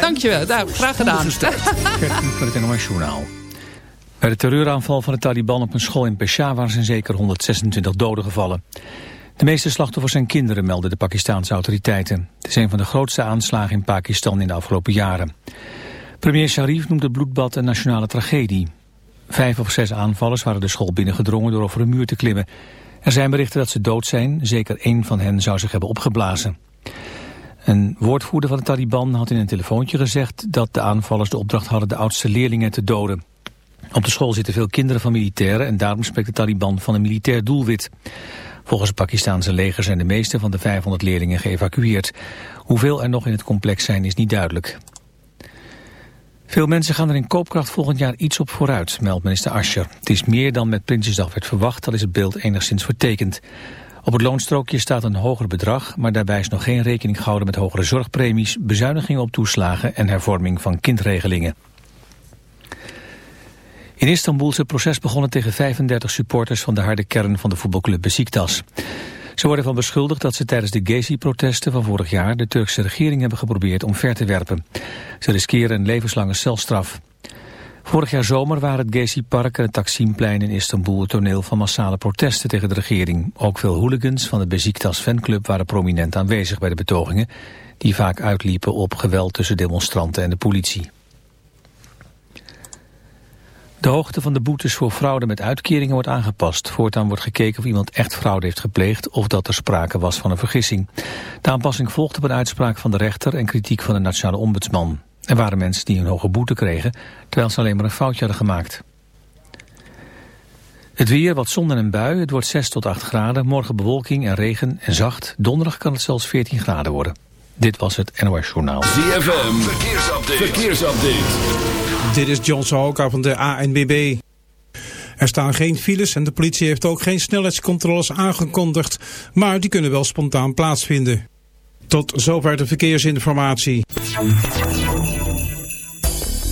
Dankjewel, nou, graag gedaan. van het NOS Journaal. Bij de terreuraanval van de Taliban op een school in Peshawar zijn zeker 126 doden gevallen. De meeste slachtoffers zijn kinderen, melden de Pakistanse autoriteiten. Het is een van de grootste aanslagen in Pakistan in de afgelopen jaren. Premier Sharif noemt het bloedbad een nationale tragedie. Vijf of zes aanvallers waren de school binnengedrongen door over een muur te klimmen. Er zijn berichten dat ze dood zijn, zeker één van hen zou zich hebben opgeblazen. Een woordvoerder van de Taliban had in een telefoontje gezegd dat de aanvallers de opdracht hadden de oudste leerlingen te doden. Op de school zitten veel kinderen van militairen en daarom spreekt de Taliban van een militair doelwit. Volgens het Pakistanse leger zijn de meeste van de 500 leerlingen geëvacueerd. Hoeveel er nog in het complex zijn is niet duidelijk. Veel mensen gaan er in koopkracht volgend jaar iets op vooruit, meldt minister Ascher. Het is meer dan met Prinsjesdag werd verwacht, dat is het beeld enigszins vertekend. Op het loonstrookje staat een hoger bedrag, maar daarbij is nog geen rekening gehouden met hogere zorgpremies, bezuinigingen op toeslagen en hervorming van kindregelingen. In Istanbul is het proces begonnen tegen 35 supporters van de harde kern van de voetbalclub Besiktas. Ze worden van beschuldigd dat ze tijdens de Gezi-protesten van vorig jaar de Turkse regering hebben geprobeerd om ver te werpen. Ze riskeren een levenslange celstraf. Vorig jaar zomer waren het Gezi-park en het Taksimplein in Istanbul het toneel van massale protesten tegen de regering. Ook veel hooligans van de Besiktas fanclub waren prominent aanwezig bij de betogingen, die vaak uitliepen op geweld tussen demonstranten en de politie. De hoogte van de boetes voor fraude met uitkeringen wordt aangepast. Voortaan wordt gekeken of iemand echt fraude heeft gepleegd of dat er sprake was van een vergissing. De aanpassing volgt op een uitspraak van de rechter en kritiek van de nationale ombudsman. Er waren mensen die een hoge boete kregen, terwijl ze alleen maar een foutje hadden gemaakt. Het weer, wat zon en een bui, het wordt 6 tot 8 graden. Morgen bewolking en regen en zacht. Donderdag kan het zelfs 14 graden worden. Dit was het NOS Journaal. ZFM, verkeersupdate. verkeersupdate. Dit is John Sahoka van de ANWB. Er staan geen files en de politie heeft ook geen snelheidscontroles aangekondigd. Maar die kunnen wel spontaan plaatsvinden. Tot zover de verkeersinformatie.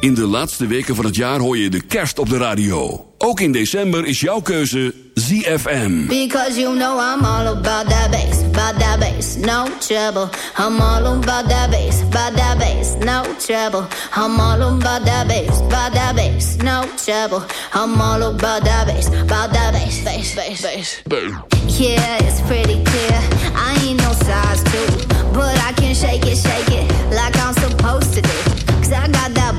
In de laatste weken van het jaar hoor je de kerst op de radio. Ook in december is jouw keuze ZFM. Because you know I'm all about that bass, about that bass, no trouble. I'm all about that bass, about that bass, no trouble. I'm all about that bass, about that bass, no trouble. I'm all about that bass, about that bass, bass, bass, bass. Yeah, it's pretty clear. I ain't no size two, but I can shake it, shake it like I'm supposed to do. Cause I got that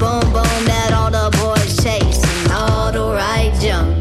这样。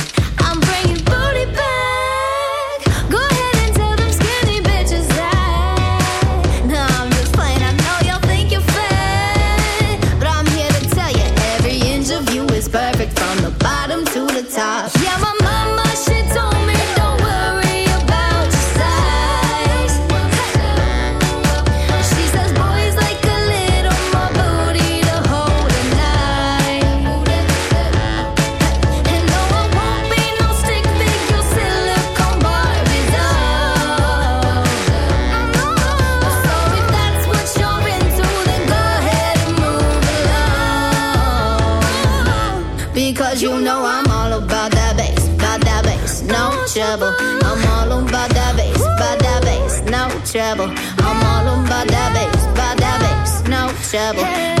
trouble.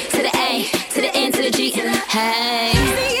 to the N, to the G. Hey.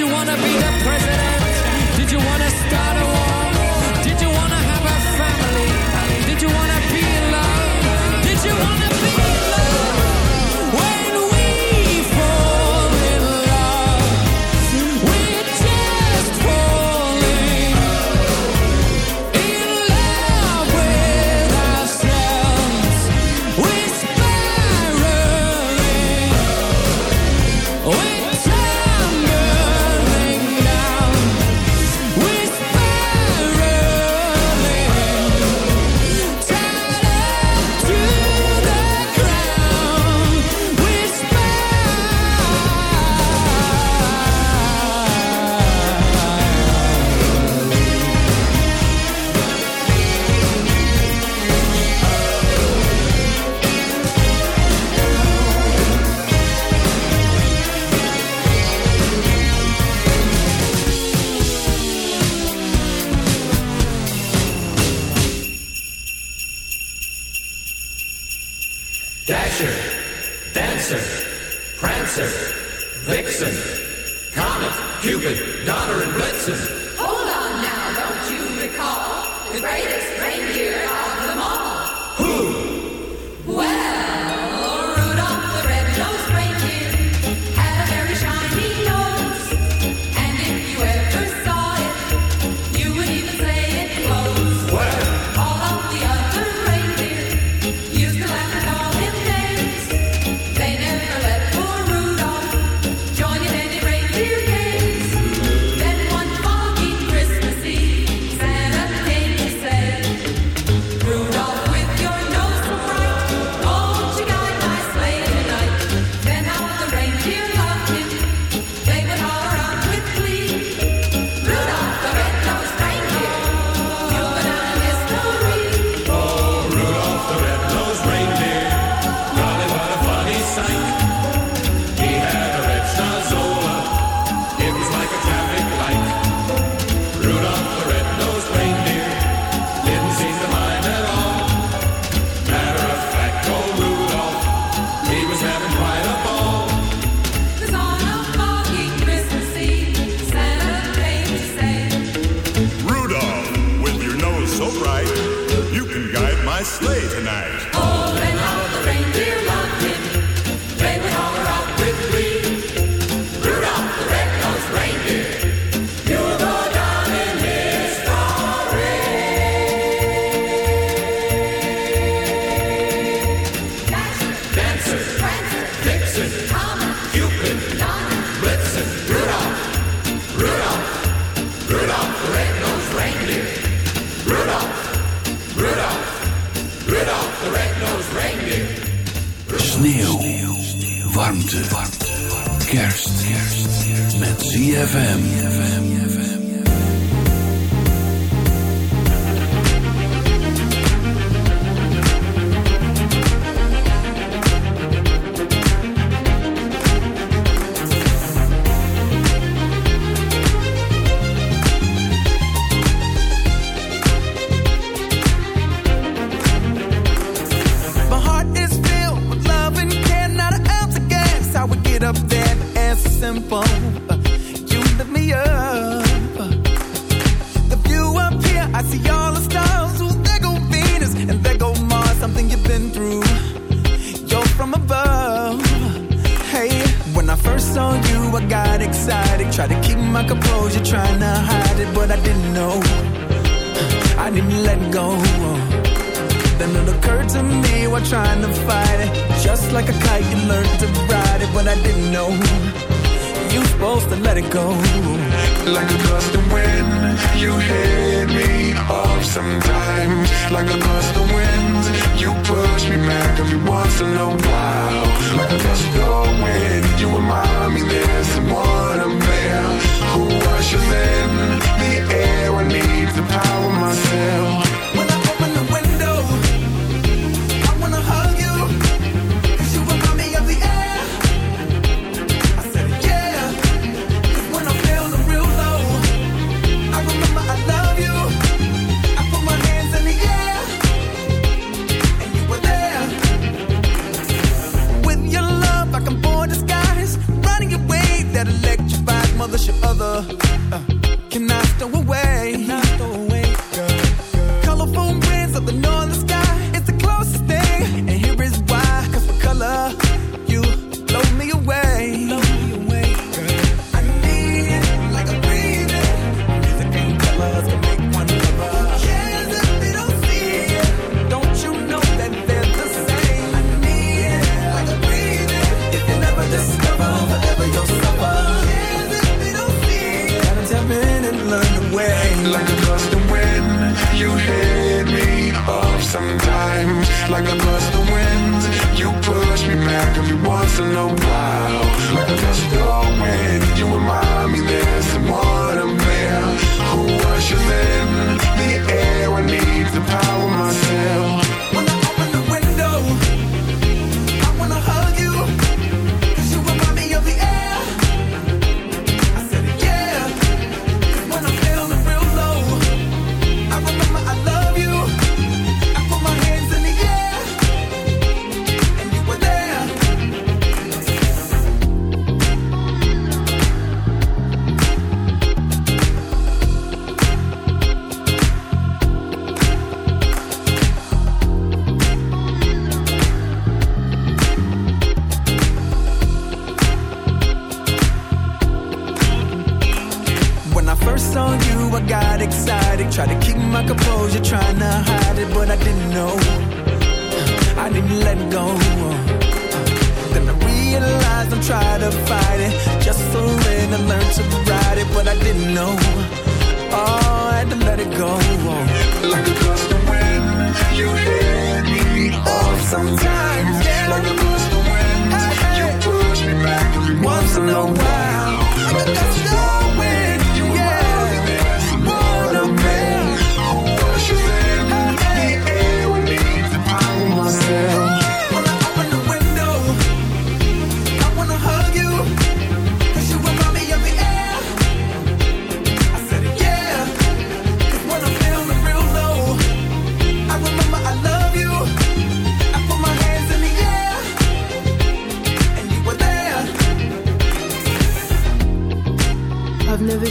you wanna be the president? Did you wanna start a war? Did you wanna have a family? Did you wanna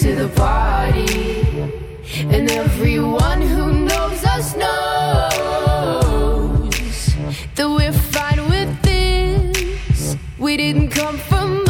to the party. And everyone who knows us knows that we're fine with this. We didn't come from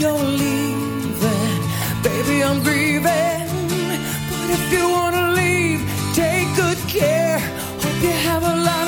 you're leaving, baby, I'm grieving. But if you wanna leave, take good care. Hope you have a lot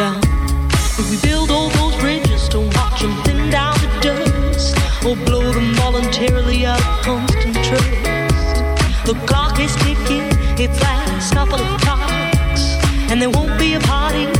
down. We build all those bridges to watch them thin down to dust, or blow them voluntarily out of constant trust. The clock is ticking, it's last couple of clocks, and there won't be a party.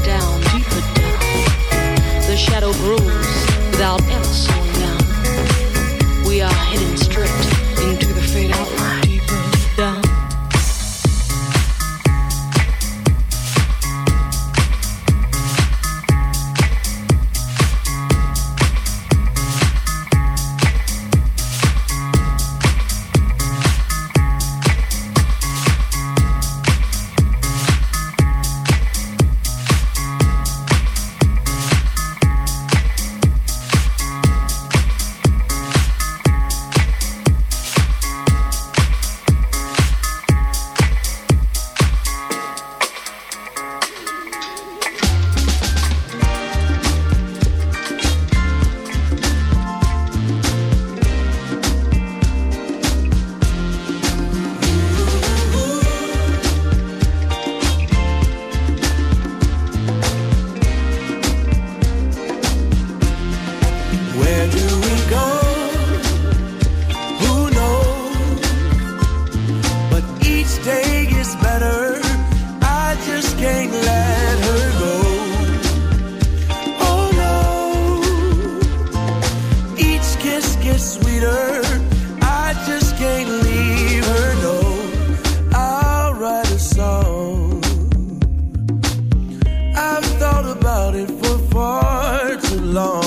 about it for far too long.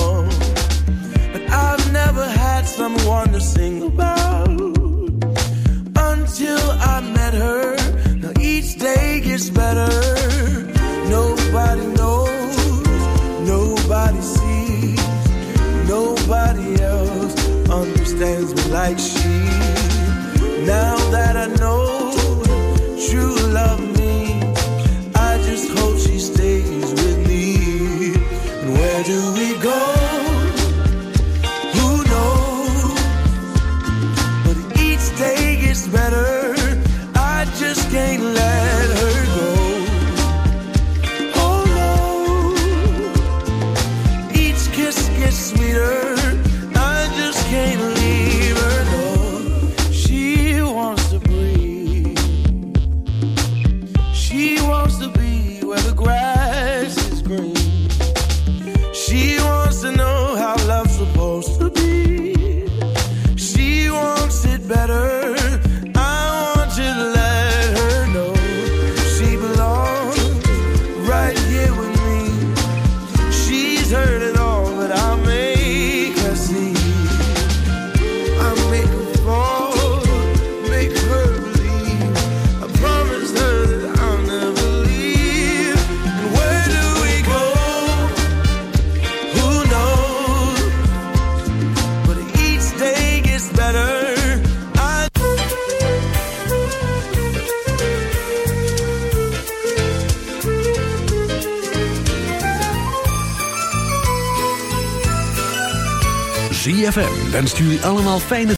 Wenst jullie allemaal fijne